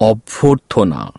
অভ্যর্থনা।